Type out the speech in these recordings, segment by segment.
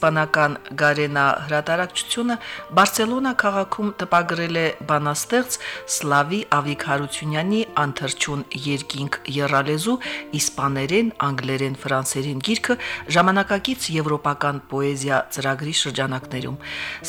Իսպանական Գարենա հրատարակչությունը Բարսելոնա քաղաքում տպագրել է բանաստեղծ Սլավի Ավիկ Հարությունյանի անթրջուն երկինք երալեզու իսպաներեն, անգլերեն, ֆրանսերեն գիրքը ժամանակակից եվրոպական պոեզիա ծրագրի շրջանակներում։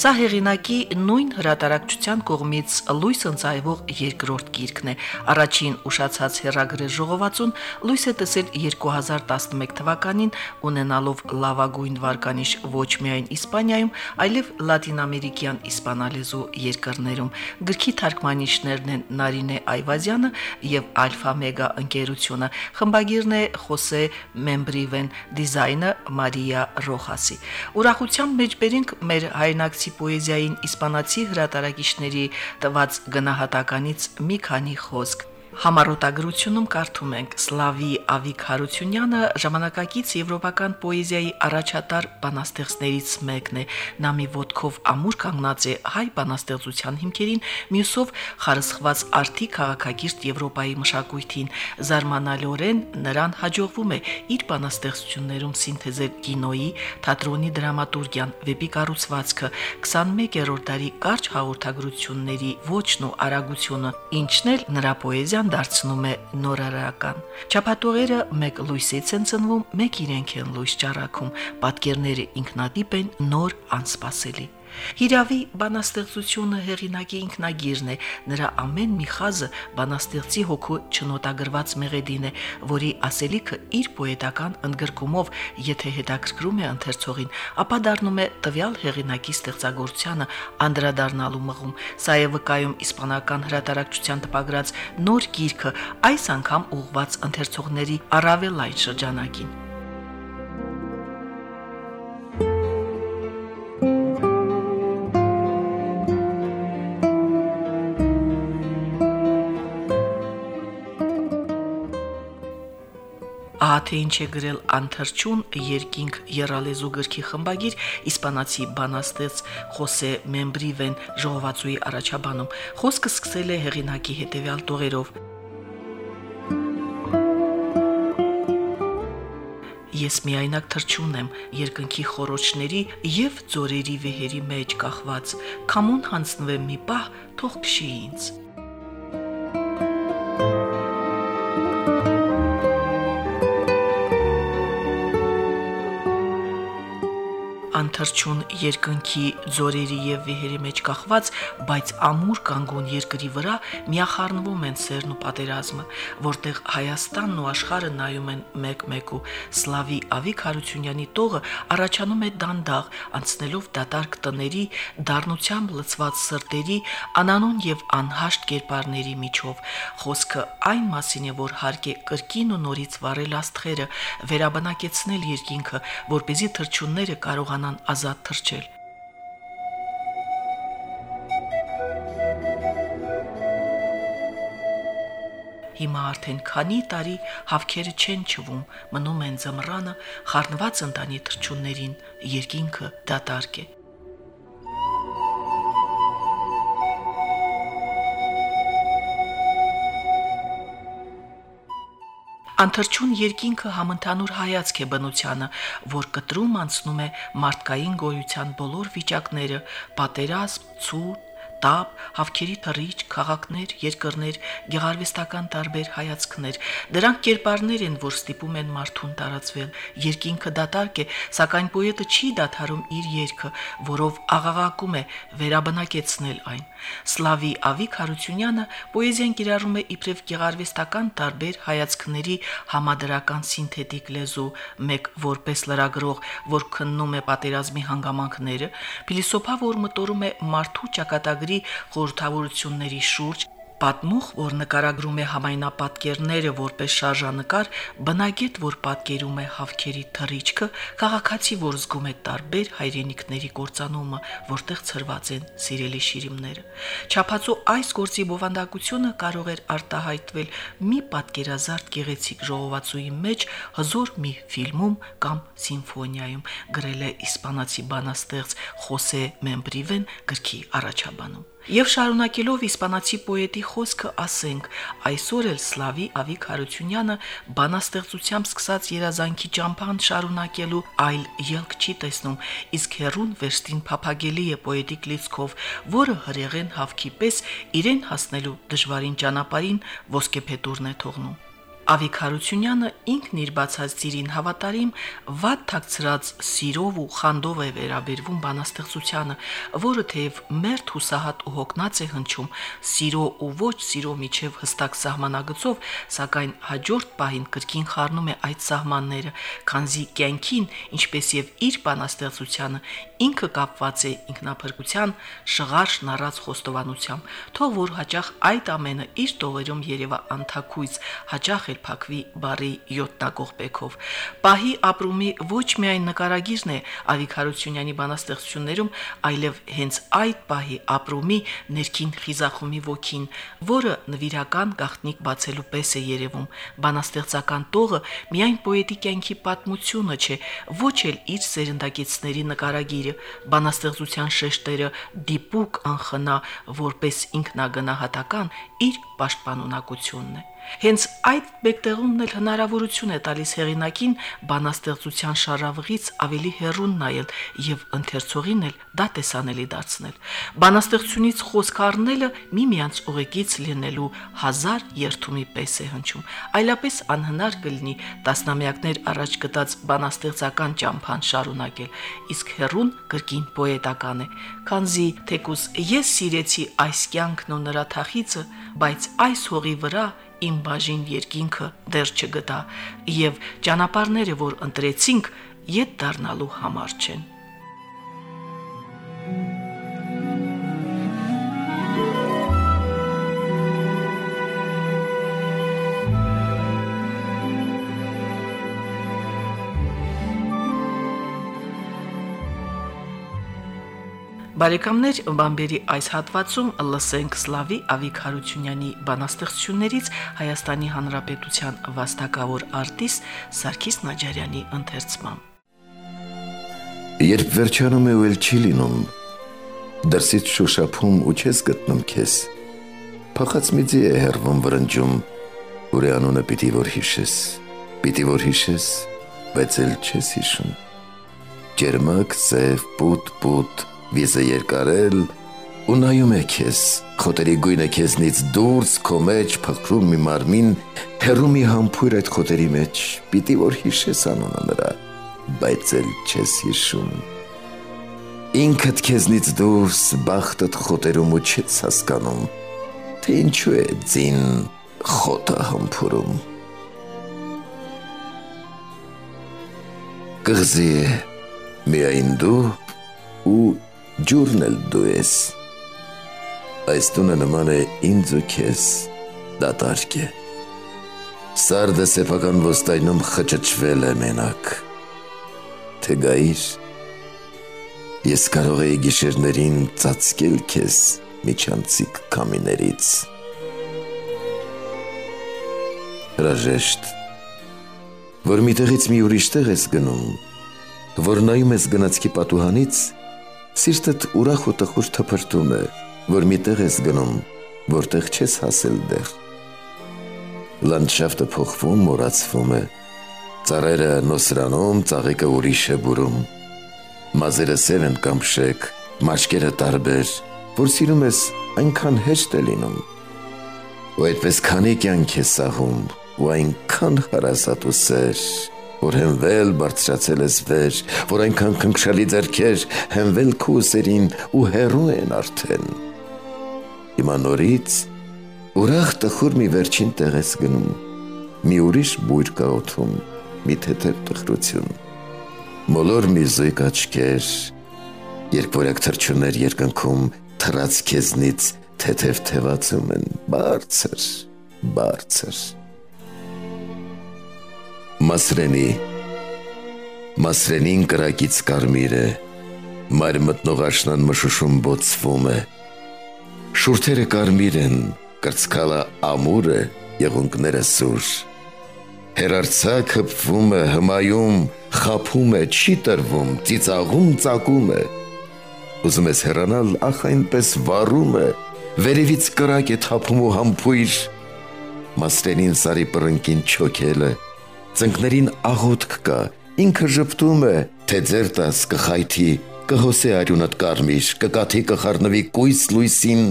Սա հեղինակի նույն հրատարակչության կողմից լույս ընծայվող երկրորդ գիրքն է։ Առաջին ուշացած հերագրեր ժողովածուն լույս է տեսել 2011 թվականին ունենալով լավագույն վարկանիշ ոչ միայն Իսպանիայում, այլև լատինամերիկյան իսպանալեզու երկրներում։ Գրքի թարգմանիչներն են Նարինե Այվազյանը եւ Ալֆա Մեգա ընկերությունը։ Խմբագիրն է Խոսե Մեմբրիվեն, դիզայնը Մարիա Ռոխասի։ Ուրախության մեջ բերենք մեր հայնակցի պոեզիային իսպանացի հրատարակիչների տված գնահատականից մի քանի խոսք։ Համառոտագրությունում կարդում ենք Սլավի Ավիկ Հարությունյանը ժամանակակից եվրոպական պոեզիայի առաջատար բանաստեղծներից մեկն է։ Նա մի ոդկով ամուր կանգնած է հայ բանաստեղծության հիմքերին, մյուսով խարսխված արտի քաղաքագիրտ Եվրոպայի մշակույթին։ Զարմանալիորեն նրան հաջողվում է իր բանաստեղծություններում սինթեզել կինոյի, թատրոնի դրամատուրգիան, վեպի կառուցվածքը, 21-րդ դարի կարճ հաղորդագրությունների ոչն ու արագությունը, ինչն էլ նրա պոեզիա Երևան դարձնում է նորարարական։ Չափատողերը մեկ լույսից են ծնվում, մեկ իրենք են լույս ճառակում, պատկերները ինքնատիպ են նոր անսպասելի։ Հիրավի բանաստեղծությունը հեղինակի ինքնագիրն է, նրա ամեն մի խազը բանաստեղծի հոգու չնոտագրված մեղեդին է, որի ասելիքը իր պոետական ընդգրկումով, եթե հետաքրքրում է ընթերցողին, ապա դառնում է տվյալ հեղինակի ստեղծագործությանը անդրադառնալու մղում։ Սա է վկայում իսպանական հրատարակչության տպագրած նոր գիրքը, այս անգամ ուղված ընթերցողների առավել լայն շրջանակին։ թե ինչ է գրել անթրջուն երկինք երալեզու գրքի խմբագիր իսպանացի բանաստեղծ Խոսե Մեմբրիվեն ժողովածուի առաջաբանում։ Խոսքը սկսել է հեղինակի հետևյալ տողերով. Ես միայնակ թրջուն եմ երկնքի խորոչների եւ ձորերի վեհերի մեջ կախված։ Քամուն հանձնվեմ մի պահ, թող քշի ինձ։ անթրջուն երկնքի ձորերի եւ վեհերի մեջ կախված, բայց ամուր կանգուն երկրի վրա միախառնվում են սերն ու պատերազմը, որտեղ Հայաստանն ու աշխարհը նայում են մեկ-մեկու Սլավի Ավիկ Հարությունյանի տողը առաջանում է դանդաղ, անցնելով դատարկ տների, դառնությամբ լցված սրտերի, անանուն եւ անհաշտ կերպարների միջով։ Խոսքը այն մասին է, որ հարկ է կրկին ու նորից վառել աստղերը, վերաբնակեցնել երկինքը, որ เป զի թրջունները կարողանան ազատ թրջել։ Հիմա արդեն քանի տարի հավքերը չեն չվում, մնում են զմռանը, խառնված ընտանի թրջուններին, երկինքը դատարկ է։ Անթրջուն երկինքը համընդհանուր հայացք է բնությանը, որ կտրում անցնում է մարդկային գոյության բոլոր վիճակները՝ պատերազմ, ցուրտ, տապ, հավքերի թռիչ, քաղաքներ, երկրներ, գեղարվեստական տարբեր հայացքներ։ Դրանք կերպարներ են, որ ստիպում են մարդուն տարածվել։ Երկինքը դատարկ է, սակայն պոետը չի դադարում իր երգը, որով աղաղակում է վերաբնակեցնել այն։ Սլավի Ավիկ Հարությունյանը պոեզիան կիրառում է իբրև գեղարվեստական տարբեր հայացքների համադրական սինթետիկ լեզու, մեկ որպես լրագրող, որ քննում է պատերազմի հանգամանքները, փիլիսոփա, որ մտորում է մարդու ճակատագրի խորհրդավորությունների շուրջ, Պատմող, որ նկարագրում է համայնապատկերները որպես շարժանկար, բնագետ, որ պատկերում է հավքերի թռիչքը, քաղաքացի, որ զգում է տարբեր հայրենիքների կործանումը, որտեղ ծրված են սիրելի շիրիմները։ Չափածո այս գործի բովանդակությունը կարող էր արտահայտվել մի պատկերազարդ գեղեցիկ ժողովածուի մեջ, հզոր մի ֆիլմում կամ սիմֆոնիայում, գրել է իսպանացի բանաստեղծ Խոսե Մեմբրիվեն գրքի առաջաբանում։ Եվ շարունակելով իսպանացի պոետի խոսքը ասենք, այսօր էլ Սլավի Ավիկ Հարությունյանը բանաստեղծությամբ սկսած երազանքի ճամփան շարունակելու այլ ելք չի տեսնում, իսկ հերուն վերստին փափագելի է պոետիկ լիցքով, որը հրեղեն հավքի պես իրեն հասնելու դժվարին ճանապարհին ոսկեփետուրն է թողնում։ Ավիկ Հարությունյանը ինքն իր բացած ծիրին հավատարիմ վատ թաքցրած սիրով ու խանդով է վերաբերվում բանաստեղծությանը, որը թեև մերթ հուսահատ ու հոգնած է հնչում սիրո ու ոչ սիրո միջև հստակ սահմանագծով, սակայն հաջորդ պահին կրկին խառնում է այդ սահմանները, քանզի կյանքին, ինչպես եւ իր բանաստեղծությանը, ինքը կապված է ինքնափրկության շղար շնարած խոստովանությամբ, թող որ հաճախ այդ ամենը իր տողերում երևա անթակույց, հաճախ էլ փակվի բարի 7 տակող բեկով։ Պահի ապրումի ոչ միայն նկարագիրն է Ավիկ Հարությունյանի բանաստեղծություններում, այլև հենց այդ պահի ապրումի ներքին խիզախումի ոգին, որը նվիրական գաղտնիք բացելու պես է երևում։ Բանաստեղծական տողը միայն պոետի կյանքի պատմությունը չէ, ոչ էլ իր սերնդակիցների նկարագիրը, բանաստեղծության շեշտերը դիպուկ անխնա որպես ինքնագնահատական իր պաշտպանունակությունն է։ Հենց այդ մեկտեղումն էլ հնարավորություն է տալիս հեղինակին բանաստեղծության շարավղից ավելի հեռուն նայել եւ ընթերցողին էլ դա տեսանելի դարձնել։ Բանաստեղծությունից խոսք առնելը միմյանց ուղեկից լինելու հազար երթումի պես է հնչում, այլապես անհնար կլինի տասնամյակներ առաջ գտած բանաստեղծական ճամփան շարունակել, իսկ հերուն կրկին պոետական է, քանզի թեկուս ես սիրեցի այս կյանքն ու նրա թախիցը, բայց այս հողի վրա իմ բաժին երկինքը դեռ չգտա եւ ճանապարհները, որ ընտրեցինք, յետ դառնալու համար չեն։ Բարեկամներ, բամբերի այս հատվածում լսենք Սլավի Ավիկ Հարությունյանի բանաստեղծություններից Հայաստանի Հանրապետության վաստակավոր արտիստ Սարգիս Նաջարյանի ընթերցմամբ։ Երբ վերջանում է ու էլ չի լինում, դրսից շոշափում ու չես գտնում քեզ, փախած մի ձի է հերվում վրնջում, ուրի անունը պիտի որ հիշես, պիտի որ հիշես, բայց էլ չես հիշում։ Ջերմակ, սև, պուտ, պուտ, վիզը երկարել ու նայում է քեզ, խոտերի գույնը քեզնից դուրս քո մեջ փխրում մի մարմին, հերում մի համբույր այդ խոտերի մեջ, պիտի որ հիշես անունը նրա, բայց էլ չես հիշում։ Ինքդ քեզնից դուրս բախտդ խոտերում ու չես հասկանում, թե ինչու է ձին խոտը համբուրում։ Կղզի միայն դու ու ջուրն էլ դու ես։ Այս տունը նման է ինձ ու քեզ, դատարկ է։ Սարդը սեփական ոստայնում խճճվել է մենակ։ Թե գայիր, ես կարող էի գիշերներին ծածկել քեզ միջանցիկ կամիներից։ Հրաժեշտ, որ միտեղից մի ուրիշ տեղ ես գնում, որ նայում ես գնացքի պատուհանից, Սիրտդ ուրախ ու տխուր թփրտում է, որ միտեղ ես գնում, որտեղ չես հասել դեռ։ Լանդշաֆտը փոխվում, մոռացվում է։ Ծառերը նոսրանում, ծաղիկը ուրիշ է բուրում։ Մազերը սև են կամ շեք, մաշկերը տարբեր, որ սիրում ես այնքան հեշտ է լինում։ Ու այդպես քանի կյանք է սահում, ու այնքան հարազատ ու սեր, որ հենվել բարձրացել ես վեր, որ այնքան քնքշալի ձերքեր հենվել քո սերին ու հերու են արդեն։ Հիմա նորից ուրախ տխուր մի վերջին տեղ ես գնում, մի ուրիշ բույր կաոթում, մի թեթև տխրություն։ Մոլոր մի զույգ աչքեր, երբ որակ թրջուններ երկնքում թրած քեզնից թեթև թևացում են բարձր, բարձր։ Մասրենի Մասրենին կրակից կարմիր է, մայր մտնող աշնան մշուշում բոցվում է։ Շուրթերը կարմիր են, կրծքալը ամուր է, եղունգները սուր։ Հերարցակ հպվում է, հմայում, խափում է, չի տրվում, ծիծաղում, ծակում է։ Ուզում ես հեռանալ, ախ այնպես վառում է, վերևից կրակ է թափում ու համբույր։ Մասրենին սարի պրնկին չոքել է, ծնկներին աղոթք կա, ինքը ժպտում է, թե ձեր տաս կխայթի, կհոսե արյունդ կարմիր, կկաթի կխառնվի կույս լույսին,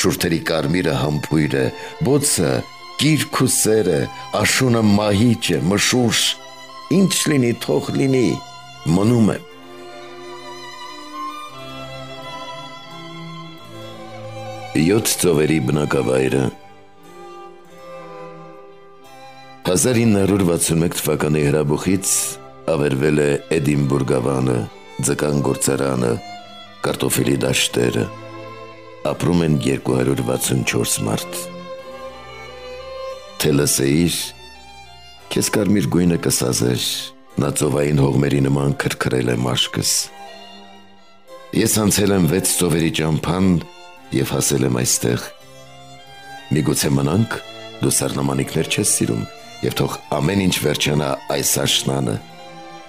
շուրթերի կարմիրը համբույր է, բոցը կիրք ու սեր է, աշունը մահիճ է, մշուշ, ինչ լինի, թող լինի, մնում է։ Յոթ ծովերի բնակավայրը 1961 թվականի հրաբուխից ավերվել է Էդինբուրգ-ավանը, ձկան գործարանը, կարտոֆիլի դաշտերը։ Ապրում են 264 մարդ։ Թե լսեիր, քեզ կարմիր գույնը կսազեր, նա ծովային հողմերի նման քրքրել է մաշկս։ Ես անցել եմ 6 ծովերի ճամփան եւ հասել եմ այստեղ։ Միգուցե մնանք, դու սառնամանիքներ չես սիրում, եւ թող ամեն ինչ վերջանա այս աշնանը։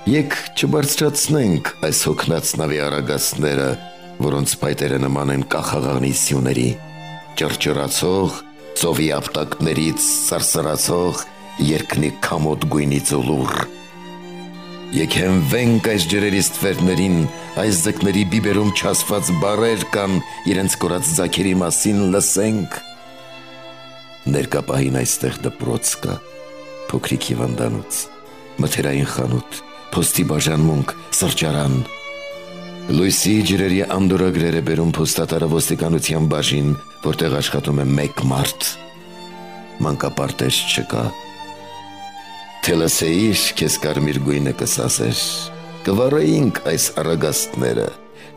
Եկ չբարձրացնենք այս հոգնած նավի արագացները, որոնց փայտերը նման են կախաղանի սյուների, ճրջրացող, ծովի ապտակներից սարսարացող երկնի կամոտ գույնի ծուլուր։ Եկհենվենք այս ջրերի ստվերներին, այս ձկների բիբերում չասված բարեր կան իրենց կորած զաքերի մասին լսենք։ Ներկապահին այստեղ դպրոց կա, փոքրիկ հիվանդանոց, մթերային խանութ, փոստի բաժանմունք, սրճարան։ Լույսի ջրերի անդորագրերը բերում փոստատարը ոստիկանության բաժին, որտեղ աշխատում է մեկ մարդ։ Մանկապարտեզ չկա։ Թելասեիր քեզ կարմիր գույնը կսասեր։ Կվարեինք այս արագաստները,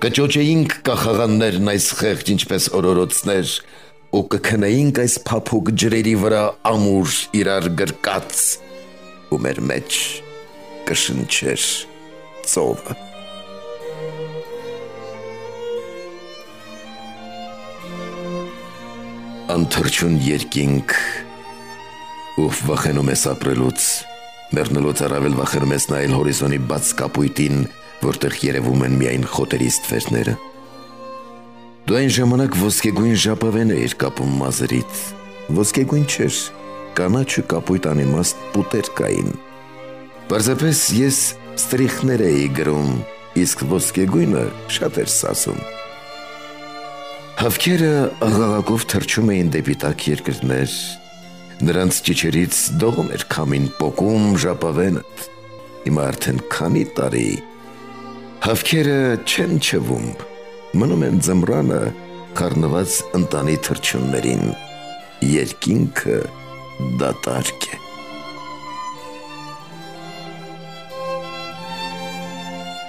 կճոճեինք կախաղաններն այս խեղճ ինչպես օրորոցներ, ու կքնեինք այս փափուկ ջրերի վրա ամուր իրար գրկած ու մեր մեջ կշնչեր ծովը անթրջուն երկինք ով վախենում ես ապրելուց մեռնելուց առավել վախենում ես նայել հորիզոնի բաց կապույտին որտեղ երևում են միայն խոտերի ստվերները Դու այն ժամանակ ոսկեգույն ժապավեն էիր կապում մազերից։ Ոսկեգույն չէր, կանաչը կապույտ անիմաստ պուտեր կային։ Պարզապես ես ստրիխներ էի գրում, իսկ ոսկեգույնը շատ էր սասում։ Հավքերը աղաղակով թրջում էին դեպի տակ երկրներ, նրանց ճիչերից դողում էր քամին պոկում ժապավենը։ Հիմա արդեն քանի տարի հավքերը չեն չվում, մնում են ձմռանը խառնված ընտանի թրջուններին։ Երկինքը դատարկ է։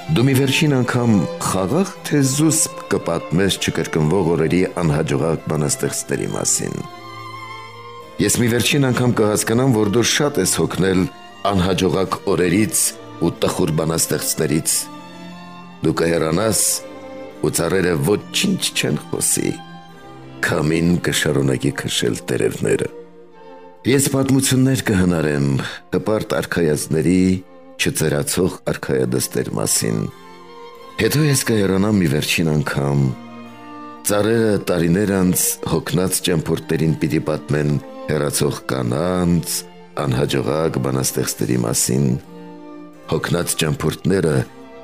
Դու մի վերջին անգամ խաղաղ թե զուսպ կպատմես չկրկնվող օրերի անհաջողակ բանաստեղծների մասին։ Ես մի վերջին անգամ կհասկանամ, որ դու շատ ես հոգնել անհաջողակ օրերից ու տխուր բանաստեղծներից։ Դու կհեռանաս ու ծառերը ոչինչ չեն խոսի։ Քամին կշարունակի քշել տերևները։ Ես պատմություններ կհնարեմ հպարտ արխայազների չծերացող արխայադստեր մասին։ Հետո ես կհեռանամ մի վերջին անգամ։ Ծառերը տարիներ անց հոգնած ճամփորդներին պիտի պատմեն հերացող կանանց, անհաջողակ բանաստեղծների մասին։ Հոգնած ճամփորդները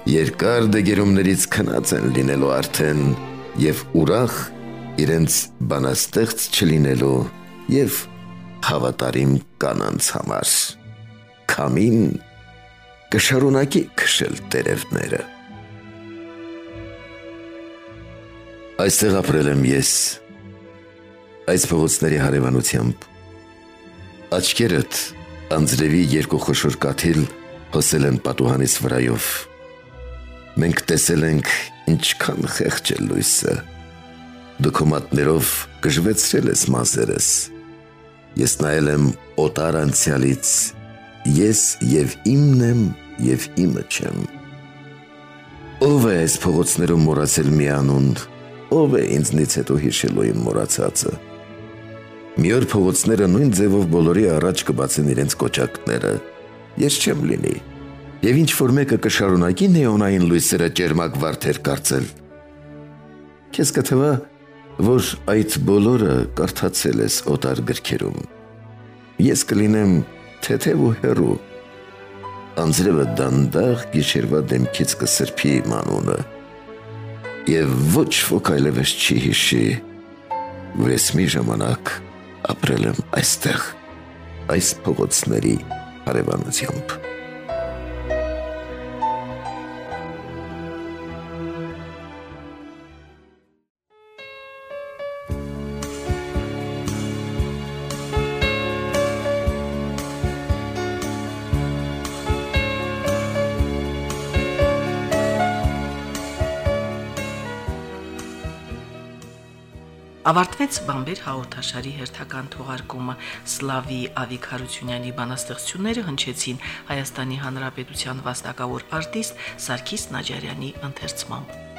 երկար դեգերումներից քնած են լինելու արդեն եւ ուրախ իրենց բանաստեղծ չլինելու եւ հավատարիմ կանանց համար քամին կշարունակի քշել տերևները այստեղ ապրել եմ ես այս փողոցների հարևանությամբ աչքերդ անձրևի երկու խոշոր կաթիլ հոսել են պատուհանից վրայով մենք տեսել ենք ինչքան խեղճ է լույսը։ Դոկումենտներով գժվեցրել ես մազերս։ Ես նայել եմ օտար անցյալից, ես եւ իմն եմ եւ իմը չեմ։ Ով է այս փողոցներում մոռացել մի անուն, ով է ինձնից հետո հիշելու իմ մոռացածը։ Մի օր փողոցները նույն ձևով բոլորի առաջ կբացեն իրենց կոճակները։ Ես չեմ լինի։ Եվ ինչ որ մեկը կշարունակի նեոնային լույսերը ջերմակ վարդեր կարծել։ Քեզ կթվա, որ այդ բոլորը կարդացել ես օտար գրքերում։ Ես կլինեմ թեթև ու հերու։ Անձրևը դանդաղ գիշերվա դեմքից կսրբի իմ անունը։ Եվ ոչ ոք այլևս չի հիշի, որ ես մի ժամանակ ապրել եմ այստեղ, այս փողոցների հարևանությամբ։ Ավարտվեց Բամբեր հաղորդաշարի հերթական թողարկումը Սլավի Ավիկ Հարությունյանի բանաստեղծությունները հնչեցին Հայաստանի Հանրապետության վաստակավոր արտիստ Սարգիս Նաջարյանի ընթերցմամբ։